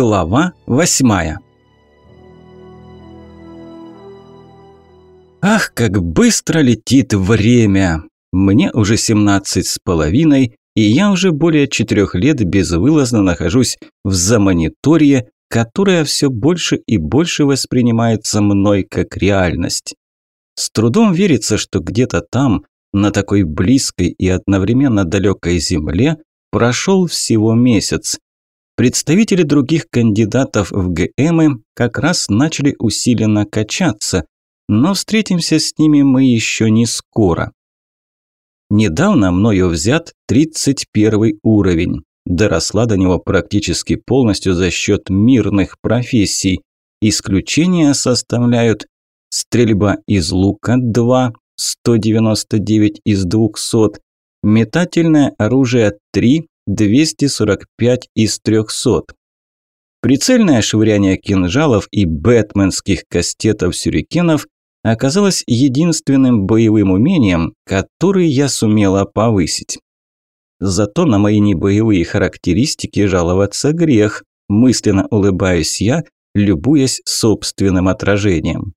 Глава восьмая Ах, как быстро летит время! Мне уже семнадцать с половиной, и я уже более четырех лет безвылазно нахожусь в замониторье, которое все больше и больше воспринимается мной как реальность. С трудом верится, что где-то там, на такой близкой и одновременно далекой земле, прошел всего месяц. Представители других кандидатов в ГМы как раз начали усиленно качаться, но встретимся с ними мы еще не скоро. Недавно мною взят 31 уровень. Доросла до него практически полностью за счет мирных профессий. Исключения составляют стрельба из лука 2, 199 из 200, метательное оружие 3, 245 из 300. Прицельное швыряние кинжалов и бэтменских кастетов-сюрикенов оказалось единственным боевым умением, который я сумела повысить. Зато на мои небоевые характеристики жаловаться грех, мысленно улыбаюсь я, любуясь собственным отражением.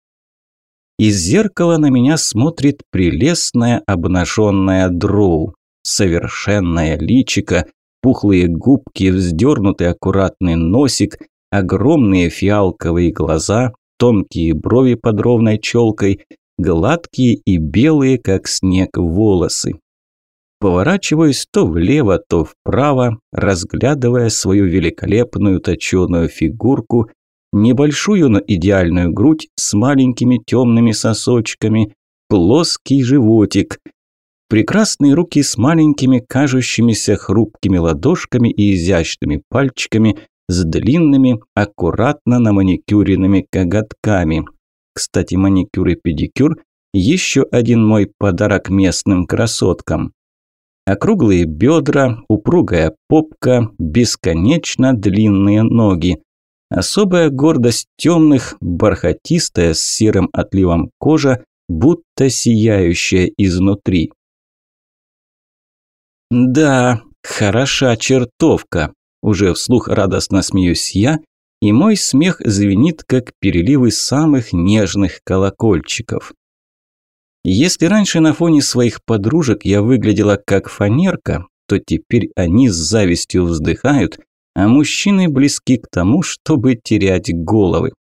Из зеркала на меня смотрит прелестная обнаженная дроу. Совершенное личико, пухлые губки, вздернутый аккуратный носик, огромные фиалковые глаза, тонкие брови под ровной челкой, гладкие и белые, как снег, волосы. Поворачиваюсь то влево, то вправо, разглядывая свою великолепную точеную фигурку, небольшую, но идеальную грудь с маленькими темными сосочками, плоский животик, прекрасные руки с маленькими, кажущимися хрупкими ладошками и изящными пальчиками, с длинными, аккуратно на маникюренными коготками. Кстати, маникюр и педикюр – еще один мой подарок местным красоткам. Округлые бедра, упругая попка, бесконечно длинные ноги. Особая гордость темных, бархатистая с серым отливом кожа, будто сияющая изнутри. Да, хороша чертовка. Уже вслух радостно смеюсь я, и мой смех звенит, как переливы самых нежных колокольчиков. Если раньше на фоне своих подружек я выглядела как фанерка, то теперь они с завистью вздыхают, а мужчины близки к тому, чтобы терять головы.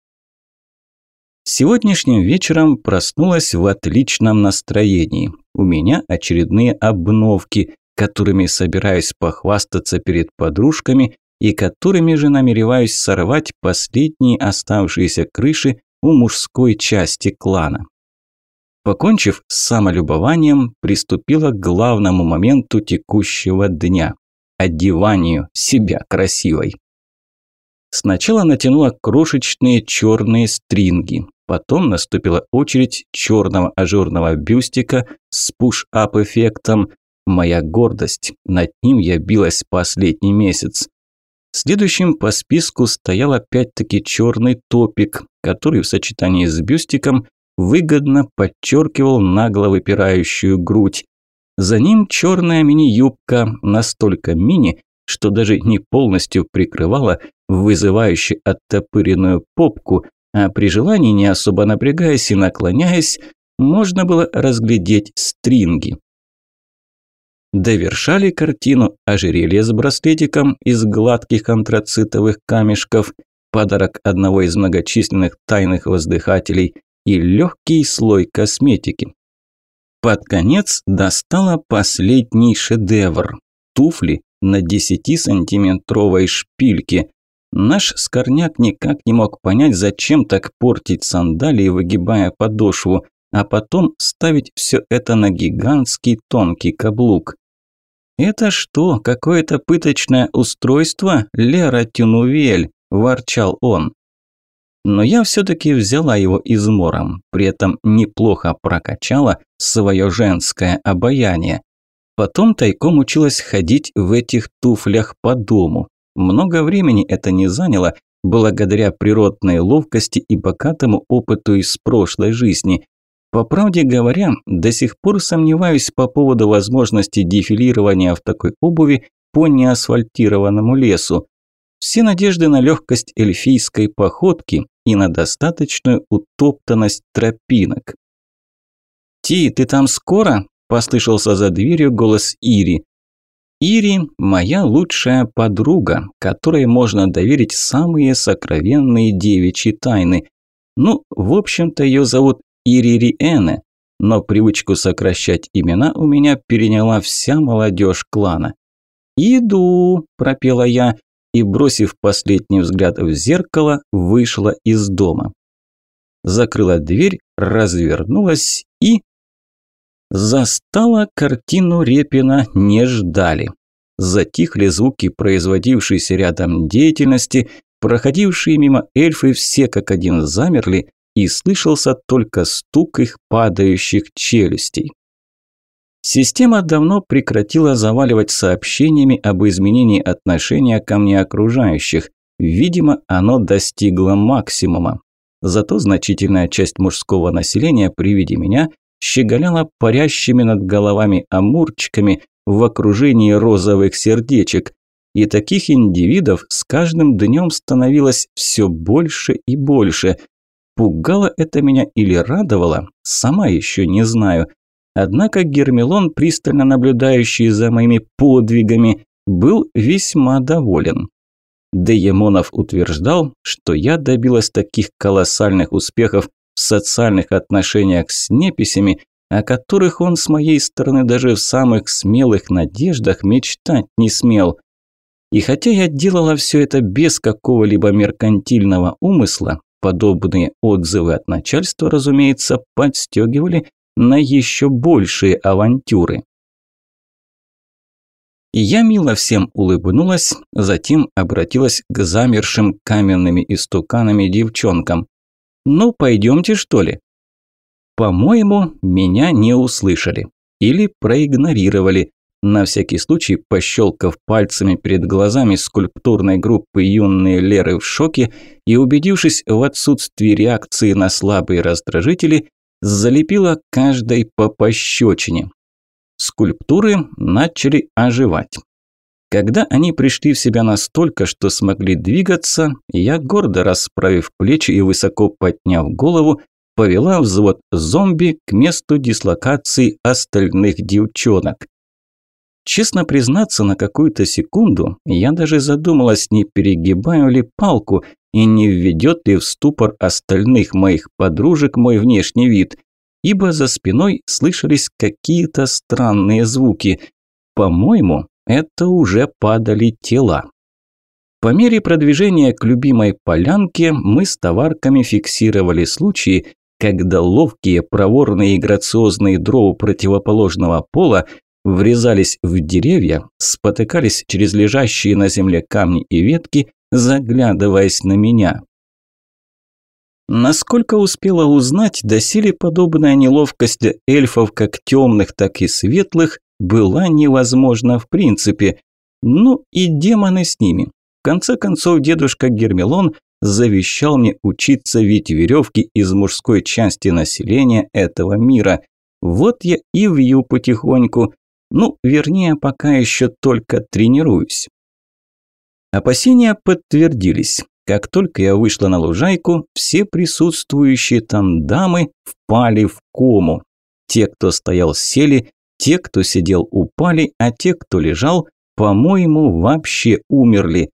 Сегодняшним вечером проснулась в отличном настроении. У меня очередные обновки, которыми собираюсь похвастаться перед подружками и которыми же намереваюсь сорвать последние оставшиеся крыши у мужской части клана. Покончив с самолюбованием, приступила к главному моменту текущего дня – одеванию себя красивой. Сначала натянула крошечные черные стринги, потом наступила очередь черного ажурного бюстика с пуш-ап эффектом, Моя гордость, над ним я билась последний месяц. Следующим по списку стоял опять-таки черный топик, который в сочетании с бюстиком выгодно подчеркивал нагло выпирающую грудь. За ним черная мини-юбка, настолько мини, что даже не полностью прикрывала вызывающе оттопыренную попку, а при желании, не особо напрягаясь и наклоняясь, можно было разглядеть стринги. Довершали картину ожерелье с браслетиком из гладких антрацитовых камешков, подарок одного из многочисленных тайных воздыхателей и легкий слой косметики. Под конец достала последний шедевр – туфли на 10-сантиметровой шпильке. Наш скорняк никак не мог понять, зачем так портить сандалии, выгибая подошву, а потом ставить все это на гигантский тонкий каблук. «Это что, какое-то пыточное устройство, Лера Тюнувель?» – ворчал он. Но я все-таки взяла его измором, при этом неплохо прокачала свое женское обаяние. Потом тайком училась ходить в этих туфлях по дому. Много времени это не заняло, благодаря природной ловкости и богатому опыту из прошлой жизни. По правде говоря, до сих пор сомневаюсь по поводу возможности дефилирования в такой обуви по неасфальтированному лесу. Все надежды на легкость эльфийской походки и на достаточную утоптанность тропинок. «Ти, ты там скоро?» – послышался за дверью голос Ири. Ири – моя лучшая подруга, которой можно доверить самые сокровенные девичьи тайны. Ну, в общем-то, ее зовут Ири Риэне, но привычку сокращать имена у меня переняла вся молодежь клана. «Иду», – пропела я, и, бросив последний взгляд в зеркало, вышла из дома. Закрыла дверь, развернулась и Застала картину Репина не ждали. Затихли звуки производившейся рядом деятельности, проходившие мимо эльфы все как один замерли, и слышался только стук их падающих челюстей. Система давно прекратила заваливать сообщениями об изменении отношения ко мне окружающих. Видимо, оно достигло максимума. Зато значительная часть мужского населения при виде меня щеголяла парящими над головами амурчиками в окружении розовых сердечек. И таких индивидов с каждым днем становилось все больше и больше. Пугало это меня или радовало, сама еще не знаю. Однако Гермелон, пристально наблюдающий за моими подвигами, был весьма доволен. Деемонов утверждал, что я добилась таких колоссальных успехов в социальных отношениях с неписями, о которых он с моей стороны даже в самых смелых надеждах мечтать не смел. И хотя я делала все это без какого-либо меркантильного умысла, подобные отзывы от начальства, разумеется, подстегивали на еще большие авантюры. Я мило всем улыбнулась, затем обратилась к замершим каменными истуканами девчонкам. «Ну, пойдемте, что ли?» По-моему, меня не услышали. Или проигнорировали. На всякий случай, пощелкав пальцами перед глазами скульптурной группы юные Леры в шоке и убедившись в отсутствии реакции на слабые раздражители, залепила каждой по пощечине. Скульптуры начали оживать. Когда они пришли в себя настолько, что смогли двигаться, я, гордо расправив плечи и высоко подняв голову, повела взвод зомби к месту дислокации остальных девчонок. Честно признаться, на какую-то секунду я даже задумалась, не перегибаю ли палку и не введет ли в ступор остальных моих подружек мой внешний вид, ибо за спиной слышались какие-то странные звуки. По-моему, это уже падали тела. По мере продвижения к любимой полянке мы с товарками фиксировали случаи, когда ловкие, проворные и грациозные дроу противоположного пола врезались в деревья, спотыкались через лежащие на земле камни и ветки, заглядываясь на меня. Насколько успела узнать, доселе подобная неловкость эльфов как темных, так и светлых была невозможна в принципе. Ну и демоны с ними. В конце концов, дедушка Гермелон завещал мне учиться вить веревки из мужской части населения этого мира. Вот я и вью потихоньку. Ну, вернее, пока еще только тренируюсь. Опасения подтвердились. Как только я вышла на лужайку, все присутствующие там дамы впали в кому. Те, кто стоял, сели, те, кто сидел, упали, а те, кто лежал, по-моему, вообще умерли.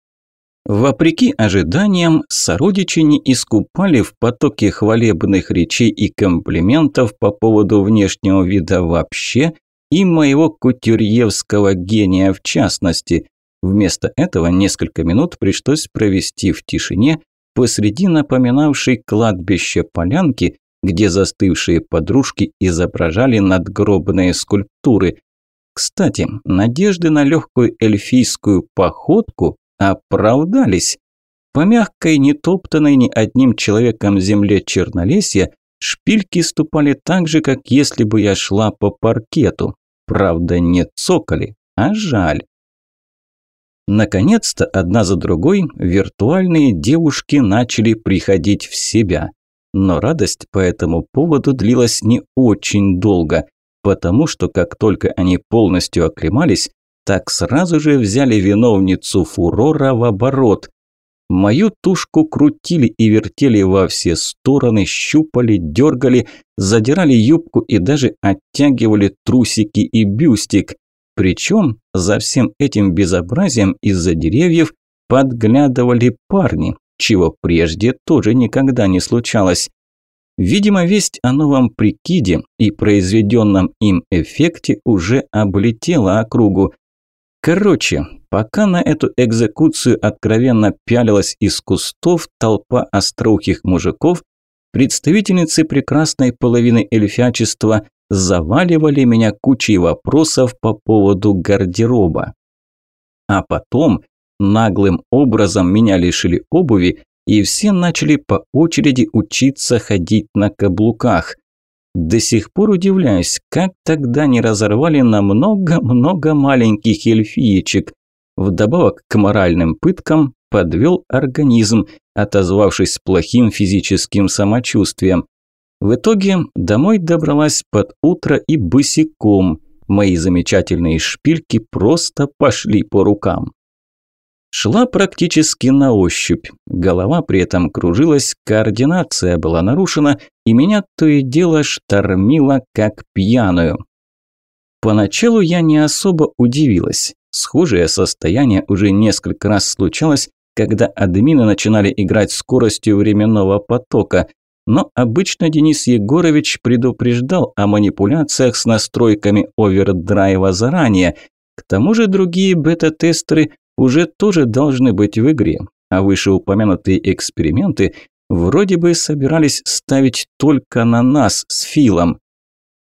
Вопреки ожиданиям, сородичи не искупали в потоке хвалебных речей и комплиментов по поводу внешнего вида вообще и моего кутюрьевского гения в частности. Вместо этого несколько минут пришлось провести в тишине посреди напоминавшей кладбище полянки, где застывшие подружки изображали надгробные скульптуры. Кстати, надежды на легкую эльфийскую походку оправдались. По мягкой, не топтанной ни одним человеком земле Чернолесья шпильки ступали так же, как если бы я шла по паркету. Правда, не цокали, а жаль. Наконец-то, одна за другой, виртуальные девушки начали приходить в себя. Но радость по этому поводу длилась не очень долго, потому что как только они полностью оклемались, так сразу же взяли виновницу фурора в оборот, Мою тушку крутили и вертели во все стороны, щупали, дергали, задирали юбку и даже оттягивали трусики и бюстик. Причем за всем этим безобразием из-за деревьев подглядывали парни, чего прежде тоже никогда не случалось. Видимо, весть о новом прикиде и произведенном им эффекте уже облетела округу. Короче, пока на эту экзекуцию откровенно пялилась из кустов толпа остроухих мужиков, представительницы прекрасной половины эльфячества заваливали меня кучей вопросов по поводу гардероба. А потом наглым образом меня лишили обуви и все начали по очереди учиться ходить на каблуках. До сих пор удивляюсь, как тогда не разорвали на много-много маленьких эльфиечек. Вдобавок к моральным пыткам подвел организм, отозвавшись плохим физическим самочувствием. В итоге домой добралась под утро и босиком. Мои замечательные шпильки просто пошли по рукам. Шла практически на ощупь. Голова при этом кружилась, координация была нарушена, и меня то и дело штормило, как пьяную. Поначалу я не особо удивилась. Схожее состояние уже несколько раз случалось, когда админы начинали играть скоростью временного потока. Но обычно Денис Егорович предупреждал о манипуляциях с настройками овердрайва заранее. К тому же другие бета-тестеры уже тоже должны быть в игре, а вышеупомянутые эксперименты вроде бы собирались ставить только на нас с Филом.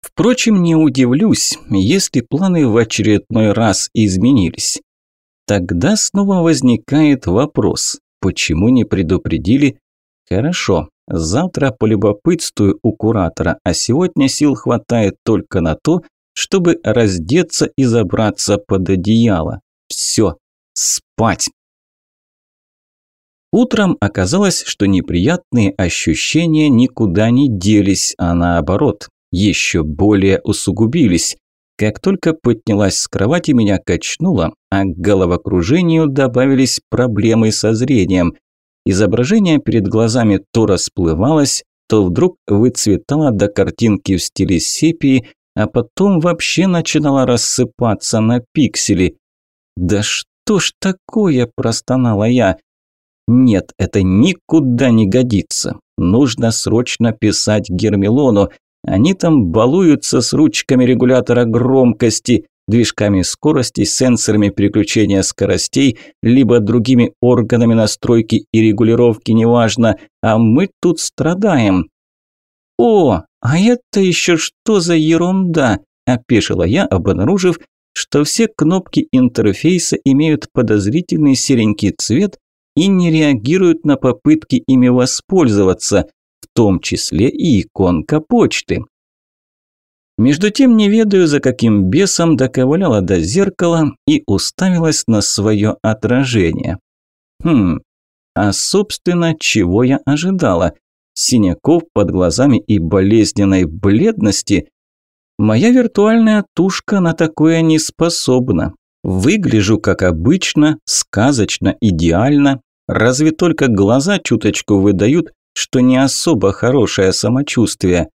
Впрочем, не удивлюсь, если планы в очередной раз изменились. Тогда снова возникает вопрос, почему не предупредили? Хорошо, завтра полюбопытствую у куратора, а сегодня сил хватает только на то, чтобы раздеться и забраться под одеяло. Все, Спать! Утром оказалось, что неприятные ощущения никуда не делись, а наоборот, еще более усугубились. Как только поднялась с кровати, меня качнуло, а к головокружению добавились проблемы со зрением. Изображение перед глазами то расплывалось, то вдруг выцветало до картинки в стиле сепии, а потом вообще начинало рассыпаться на пиксели. Да что что ж такое?» – простонала я. «Нет, это никуда не годится. Нужно срочно писать Гермелону. Они там балуются с ручками регулятора громкости, движками скорости, сенсорами переключения скоростей, либо другими органами настройки и регулировки, неважно, а мы тут страдаем». «О, а это еще что за ерунда?» – опешила я, обнаружив, что все кнопки интерфейса имеют подозрительный серенький цвет и не реагируют на попытки ими воспользоваться, в том числе и иконка почты. Между тем не ведаю, за каким бесом доковыляла до зеркала и уставилась на свое отражение. Хм, а собственно, чего я ожидала? Синяков под глазами и болезненной бледности? Моя виртуальная тушка на такое не способна. Выгляжу как обычно, сказочно, идеально, разве только глаза чуточку выдают, что не особо хорошее самочувствие.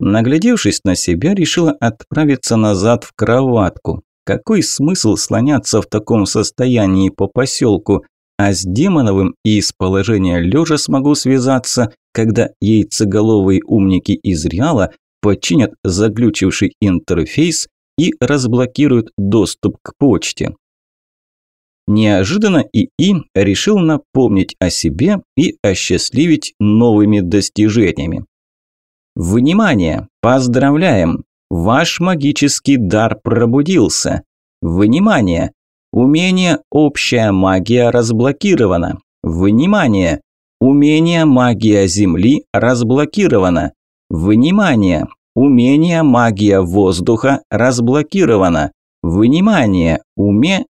Наглядевшись на себя, решила отправиться назад в кроватку. Какой смысл слоняться в таком состоянии по поселку? А с Демоновым и из положения лежа смогу связаться, когда яйцеголовые умники из Реала починят заглючивший интерфейс и разблокируют доступ к почте. Неожиданно ИИ решил напомнить о себе и осчастливить новыми достижениями. Внимание! Поздравляем! Ваш магический дар пробудился. Внимание! Умение «Общая магия» разблокировано. Внимание! Умение «Магия Земли» разблокировано. Внимание! Умение магия воздуха разблокировано. Внимание! Уме...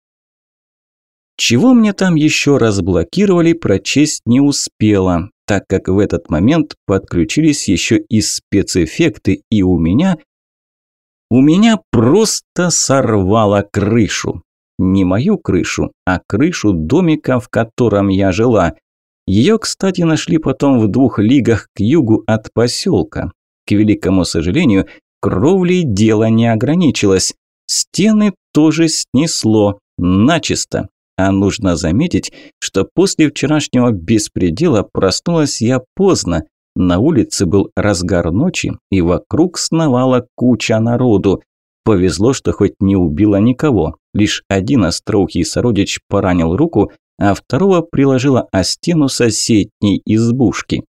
Чего мне там еще разблокировали, прочесть не успела, так как в этот момент подключились еще и спецэффекты, и у меня... У меня просто сорвало крышу. Не мою крышу, а крышу домика, в котором я жила. Ее, кстати, нашли потом в двух лигах к югу от поселка. К великому сожалению, кровлей дело не ограничилось. Стены тоже снесло, начисто. А нужно заметить, что после вчерашнего беспредела проснулась я поздно. На улице был разгар ночи, и вокруг сновала куча народу. Повезло, что хоть не убило никого. Лишь один остроухий сородич поранил руку, а второго приложила о стену соседней избушки.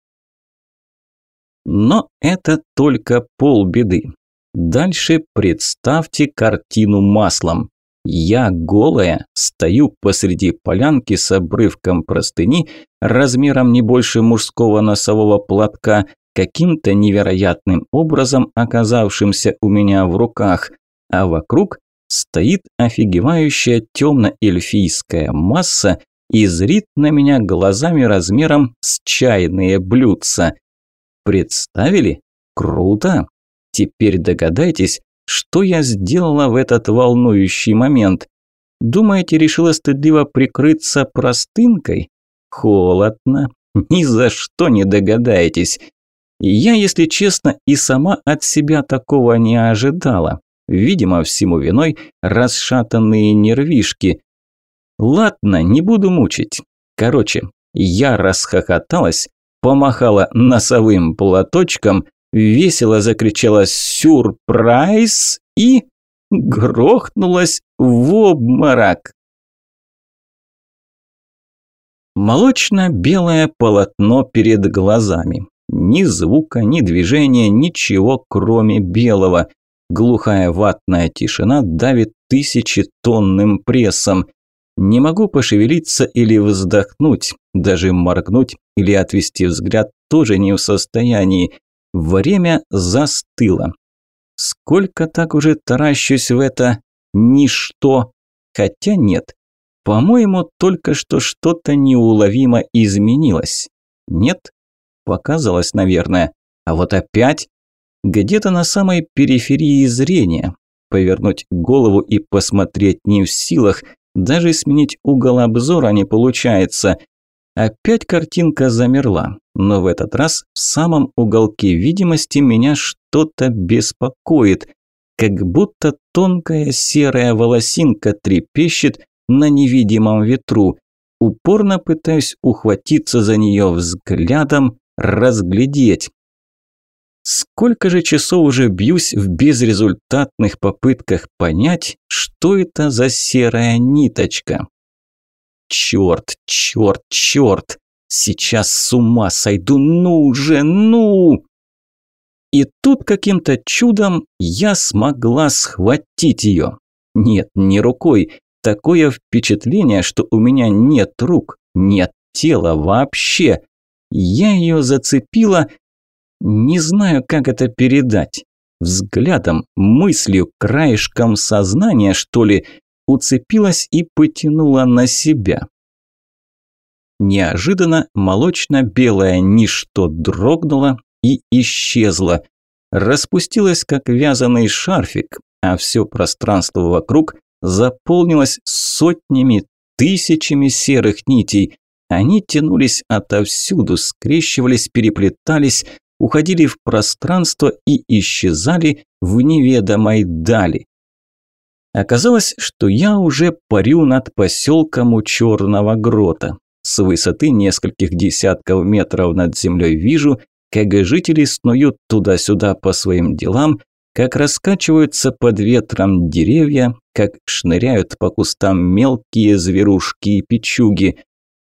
Но это только полбеды. Дальше представьте картину маслом. Я голая, стою посреди полянки с обрывком простыни, размером не больше мужского носового платка, каким-то невероятным образом оказавшимся у меня в руках, а вокруг стоит офигевающая темно-эльфийская масса и зрит на меня глазами размером с чайные блюдца. Представили? Круто! Теперь догадайтесь, что я сделала в этот волнующий момент. Думаете, решила стыдливо прикрыться простынкой? Холодно. Ни за что не догадаетесь. Я, если честно, и сама от себя такого не ожидала. Видимо, всему виной расшатанные нервишки. Ладно, не буду мучить. Короче, я расхохоталась, помахала носовым платочком, весело закричала «Сюрприз!» и грохнулась в обморок. Молочно-белое полотно перед глазами. Ни звука, ни движения, ничего кроме белого. Глухая ватная тишина давит тысячетонным прессом. Не могу пошевелиться или вздохнуть, даже моргнуть или отвести взгляд тоже не в состоянии. Время застыло. Сколько так уже таращусь в это ничто? Хотя нет. По-моему, только что что-то неуловимо изменилось. Нет? Показалось, наверное. А вот опять где-то на самой периферии зрения. Повернуть голову и посмотреть не в силах, даже сменить угол обзора не получается. Опять картинка замерла, но в этот раз в самом уголке видимости меня что-то беспокоит, как будто тонкая серая волосинка трепещет на невидимом ветру. Упорно пытаюсь ухватиться за нее взглядом, разглядеть. Сколько же часов уже бьюсь в безрезультатных попытках понять, что это за серая ниточка. Черт, черт, черт! Сейчас с ума сойду, ну же, ну! И тут каким-то чудом я смогла схватить ее. Нет, не рукой. Такое впечатление, что у меня нет рук, нет тела вообще. Я ее зацепила не знаю, как это передать. Взглядом, мыслью, краешком сознания, что ли, уцепилась и потянула на себя. Неожиданно молочно-белое ничто дрогнуло и исчезло. Распустилось, как вязаный шарфик, а все пространство вокруг заполнилось сотнями, тысячами серых нитей. Они тянулись отовсюду, скрещивались, переплетались, уходили в пространство и исчезали в неведомой дали. Оказалось, что я уже парю над поселком у Черного грота. С высоты нескольких десятков метров над землей вижу, как жители снуют туда-сюда по своим делам, как раскачиваются под ветром деревья, как шныряют по кустам мелкие зверушки и печуги.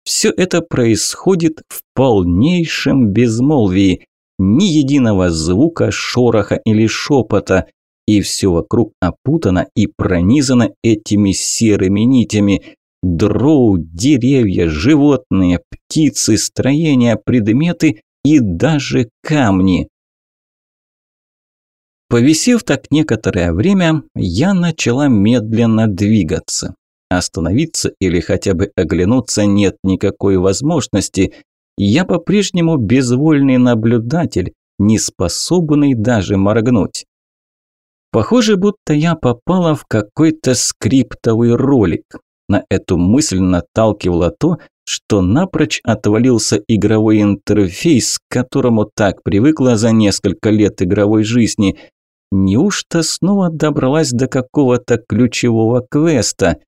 Все это происходит в полнейшем безмолвии ни единого звука, шороха или шепота, и все вокруг опутано и пронизано этими серыми нитями. Дроу, деревья, животные, птицы, строения, предметы и даже камни. Повисев так некоторое время, я начала медленно двигаться. Остановиться или хотя бы оглянуться нет никакой возможности. Я по-прежнему безвольный наблюдатель, не способный даже моргнуть. Похоже, будто я попала в какой-то скриптовый ролик. На эту мысль наталкивало то, что напрочь отвалился игровой интерфейс, к которому так привыкла за несколько лет игровой жизни. Неужто снова добралась до какого-то ключевого квеста?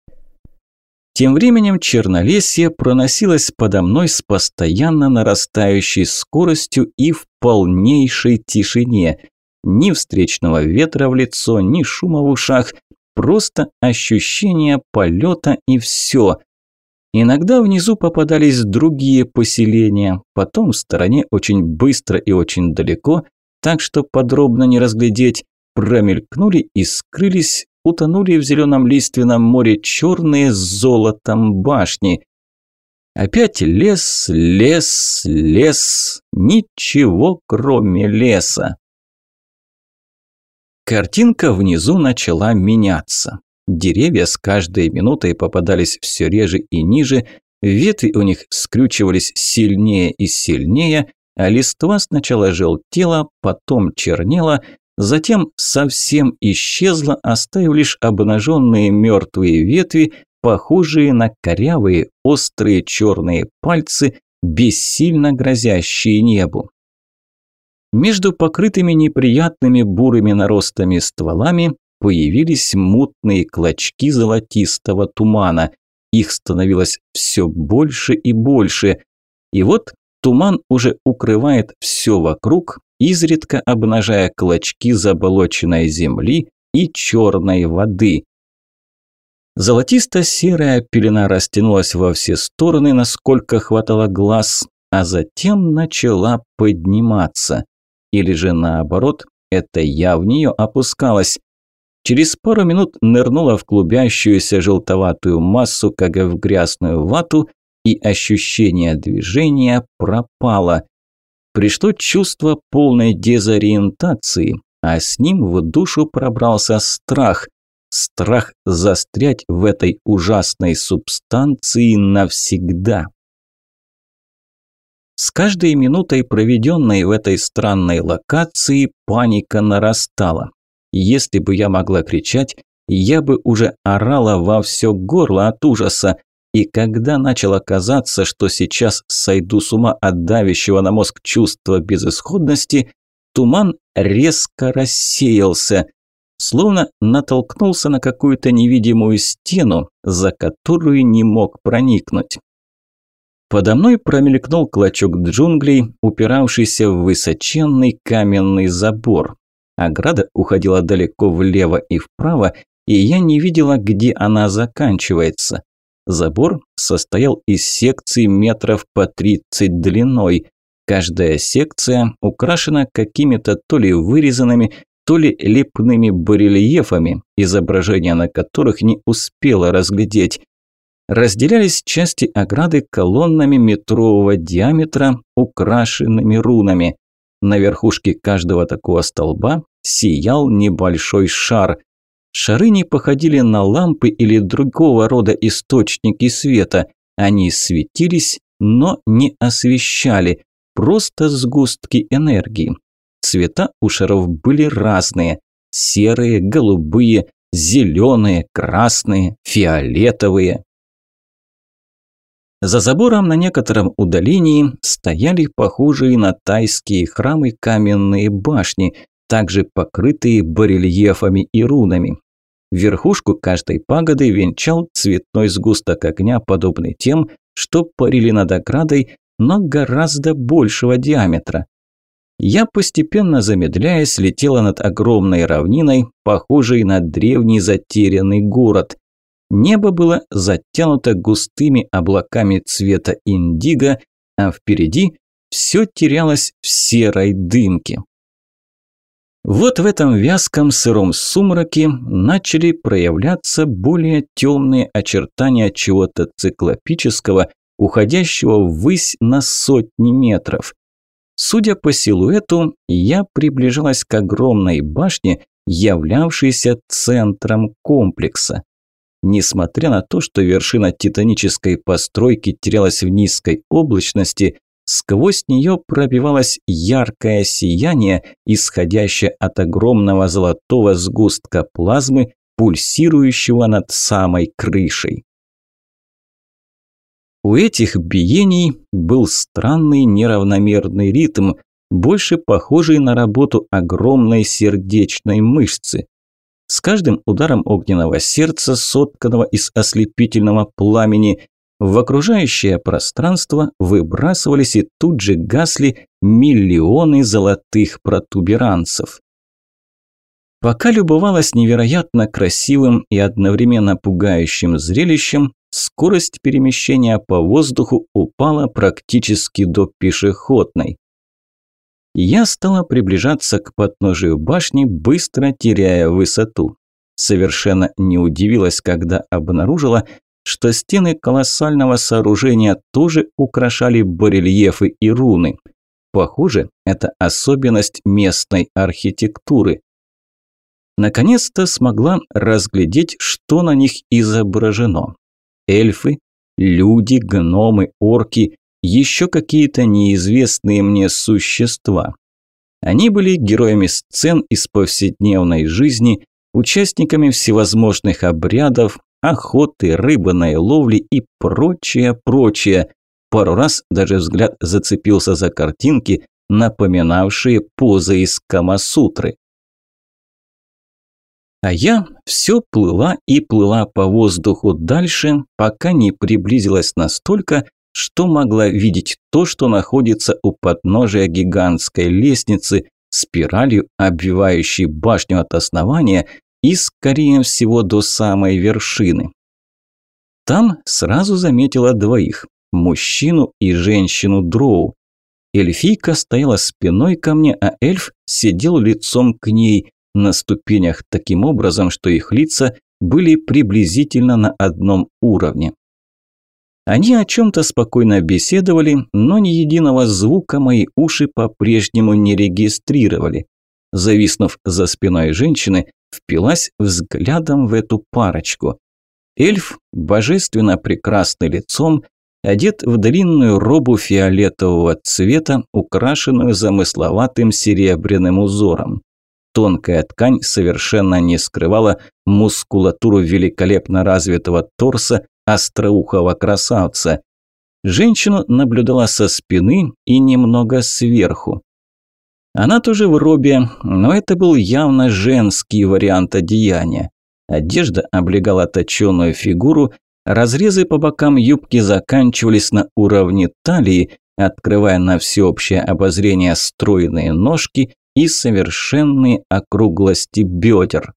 Тем временем Чернолесье проносилось подо мной с постоянно нарастающей скоростью и в полнейшей тишине. Ни встречного ветра в лицо, ни шума в ушах, просто ощущение полета и все. Иногда внизу попадались другие поселения, потом в стороне очень быстро и очень далеко, так что подробно не разглядеть, промелькнули и скрылись утонули в зеленом лиственном море черные с золотом башни. Опять лес, лес, лес, ничего кроме леса. Картинка внизу начала меняться. Деревья с каждой минутой попадались все реже и ниже, ветви у них скрючивались сильнее и сильнее, а листва сначала желтела, потом чернела, Затем совсем исчезла, оставив лишь обнаженные мертвые ветви, похожие на корявые острые черные пальцы, бессильно грозящие небу. Между покрытыми неприятными бурыми наростами стволами появились мутные клочки золотистого тумана. Их становилось все больше и больше. И вот туман уже укрывает все вокруг, изредка обнажая клочки заболоченной земли и черной воды. Золотисто-серая пелена растянулась во все стороны, насколько хватало глаз, а затем начала подниматься. Или же наоборот, это я в нее опускалась. Через пару минут нырнула в клубящуюся желтоватую массу, как и в грязную вату, и ощущение движения пропало – пришло чувство полной дезориентации, а с ним в душу пробрался страх. Страх застрять в этой ужасной субстанции навсегда. С каждой минутой, проведенной в этой странной локации, паника нарастала. Если бы я могла кричать, я бы уже орала во все горло от ужаса, и когда начало казаться, что сейчас сойду с ума от давящего на мозг чувства безысходности, туман резко рассеялся, словно натолкнулся на какую-то невидимую стену, за которую не мог проникнуть. Подо мной промелькнул клочок джунглей, упиравшийся в высоченный каменный забор. Ограда уходила далеко влево и вправо, и я не видела, где она заканчивается. Забор состоял из секций метров по 30 длиной. Каждая секция украшена какими-то то ли вырезанными, то ли лепными барельефами, изображения на которых не успела разглядеть. Разделялись части ограды колоннами метрового диаметра, украшенными рунами. На верхушке каждого такого столба сиял небольшой шар. Шары не походили на лампы или другого рода источники света. Они светились, но не освещали, просто сгустки энергии. Цвета у шаров были разные – серые, голубые, зеленые, красные, фиолетовые. За забором на некотором удалении стояли похожие на тайские храмы каменные башни, также покрытые барельефами и рунами. Верхушку каждой пагоды венчал цветной сгусток огня, подобный тем, что парили над оградой, но гораздо большего диаметра. Я, постепенно замедляясь, летела над огромной равниной, похожей на древний затерянный город. Небо было затянуто густыми облаками цвета индиго, а впереди все терялось в серой дымке. Вот в этом вязком сыром сумраке начали проявляться более темные очертания чего-то циклопического, уходящего ввысь на сотни метров. Судя по силуэту, я приближалась к огромной башне, являвшейся центром комплекса. Несмотря на то, что вершина титанической постройки терялась в низкой облачности, Сквозь нее пробивалось яркое сияние, исходящее от огромного золотого сгустка плазмы, пульсирующего над самой крышей. У этих биений был странный неравномерный ритм, больше похожий на работу огромной сердечной мышцы. С каждым ударом огненного сердца, сотканного из ослепительного пламени, в окружающее пространство выбрасывались и тут же гасли миллионы золотых протуберанцев. Пока любовалась невероятно красивым и одновременно пугающим зрелищем, скорость перемещения по воздуху упала практически до пешеходной. Я стала приближаться к подножию башни, быстро теряя высоту. Совершенно не удивилась, когда обнаружила, что стены колоссального сооружения тоже украшали барельефы и руны. Похоже, это особенность местной архитектуры. Наконец-то смогла разглядеть, что на них изображено. Эльфы, люди, гномы, орки, еще какие-то неизвестные мне существа. Они были героями сцен из повседневной жизни, участниками всевозможных обрядов, охоты, рыбной ловли и прочее, прочее. Пару раз даже взгляд зацепился за картинки, напоминавшие позы из Камасутры. А я все плыла и плыла по воздуху дальше, пока не приблизилась настолько, что могла видеть то, что находится у подножия гигантской лестницы, спиралью обвивающей башню от основания и, скорее всего, до самой вершины. Там сразу заметила двоих – мужчину и женщину Дроу. Эльфийка стояла спиной ко мне, а эльф сидел лицом к ней на ступенях таким образом, что их лица были приблизительно на одном уровне. Они о чем-то спокойно беседовали, но ни единого звука мои уши по-прежнему не регистрировали. Зависнув за спиной женщины, впилась взглядом в эту парочку. Эльф, божественно прекрасный лицом, одет в длинную робу фиолетового цвета, украшенную замысловатым серебряным узором. Тонкая ткань совершенно не скрывала мускулатуру великолепно развитого торса остроухого красавца. Женщину наблюдала со спины и немного сверху. Она тоже в робе, но это был явно женский вариант одеяния. Одежда облегала точеную фигуру, разрезы по бокам юбки заканчивались на уровне талии, открывая на всеобщее обозрение стройные ножки и совершенные округлости бедер.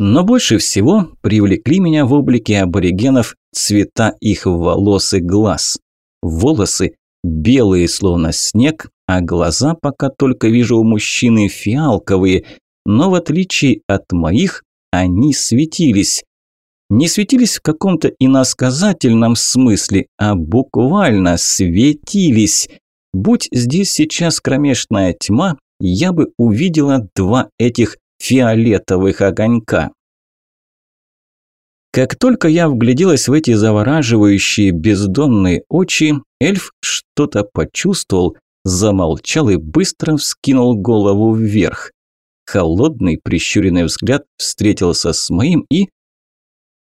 Но больше всего привлекли меня в облике аборигенов цвета их волос и глаз. Волосы белые, словно снег, а глаза пока только вижу у мужчины фиалковые, но в отличие от моих, они светились. Не светились в каком-то иносказательном смысле, а буквально светились. Будь здесь сейчас кромешная тьма, я бы увидела два этих фиолетовых огонька. Как только я вгляделась в эти завораживающие бездонные очи, эльф что-то почувствовал, замолчал и быстро вскинул голову вверх. Холодный прищуренный взгляд встретился с моим и...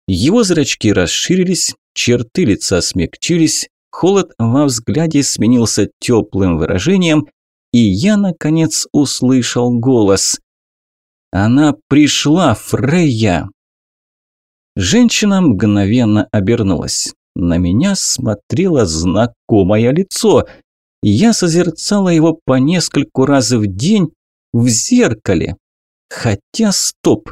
Его зрачки расширились, черты лица смягчились, холод во взгляде сменился теплым выражением, и я, наконец, услышал голос. «Она пришла, Фрейя!» Женщина мгновенно обернулась. На меня смотрело знакомое лицо – я созерцала его по нескольку раз в день в зеркале. Хотя стоп.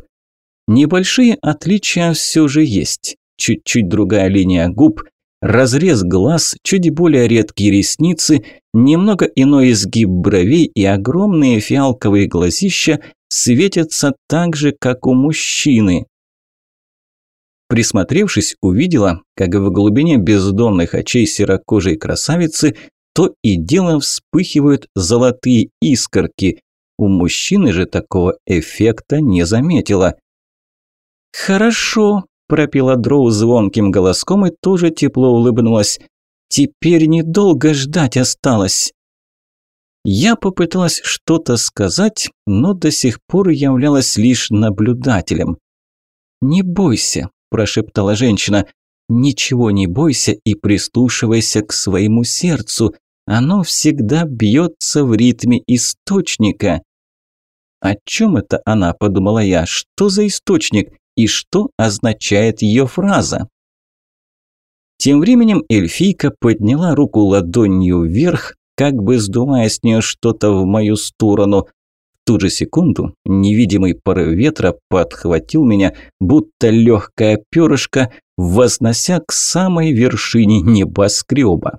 Небольшие отличия все же есть. Чуть-чуть другая линия губ, разрез глаз, чуть более редкие ресницы, немного иной изгиб бровей и огромные фиалковые глазища светятся так же, как у мужчины. Присмотревшись, увидела, как в глубине бездонных очей серокожей красавицы то и дело вспыхивают золотые искорки. У мужчины же такого эффекта не заметила. «Хорошо», – пропела Дроу звонким голоском и тоже тепло улыбнулась. «Теперь недолго ждать осталось». Я попыталась что-то сказать, но до сих пор являлась лишь наблюдателем. «Не бойся», – прошептала женщина. Ничего не бойся и прислушивайся к своему сердцу. Оно всегда бьется в ритме источника. О чем это она, подумала я, что за источник и что означает ее фраза? Тем временем эльфийка подняла руку ладонью вверх, как бы сдувая с нее что-то в мою сторону. Ту же секунду невидимый порыв ветра подхватил меня, будто легкое перышко, вознося к самой вершине небоскреба.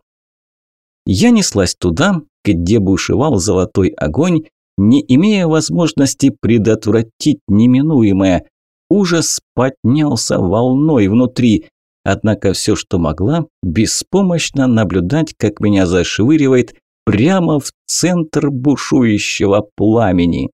Я неслась туда, где бушевал золотой огонь, не имея возможности предотвратить неминуемое. Ужас поднялся волной внутри, однако все, что могла, беспомощно наблюдать, как меня зашвыривает прямо в центр бушующего пламени.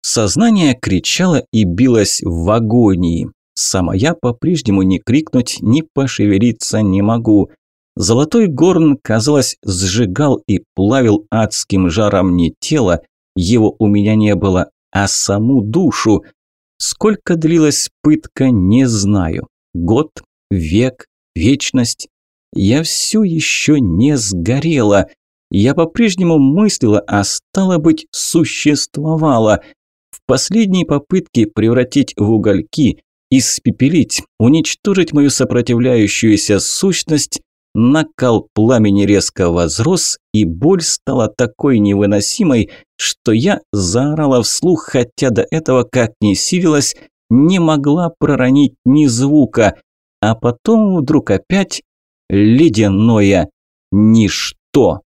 Сознание кричало и билось в агонии. Сама я по-прежнему не крикнуть, ни пошевелиться не могу. Золотой горн, казалось, сжигал и плавил адским жаром не тело, его у меня не было, а саму душу. Сколько длилась пытка, не знаю. Год, век, вечность. Я все еще не сгорела. Я по-прежнему мыслила, а стало быть, существовала. В последней попытке превратить в угольки, испепелить, уничтожить мою сопротивляющуюся сущность, накал пламени резко возрос, и боль стала такой невыносимой, что я заорала вслух, хотя до этого, как ни силилась, не могла проронить ни звука, а потом вдруг опять ледяное ничто.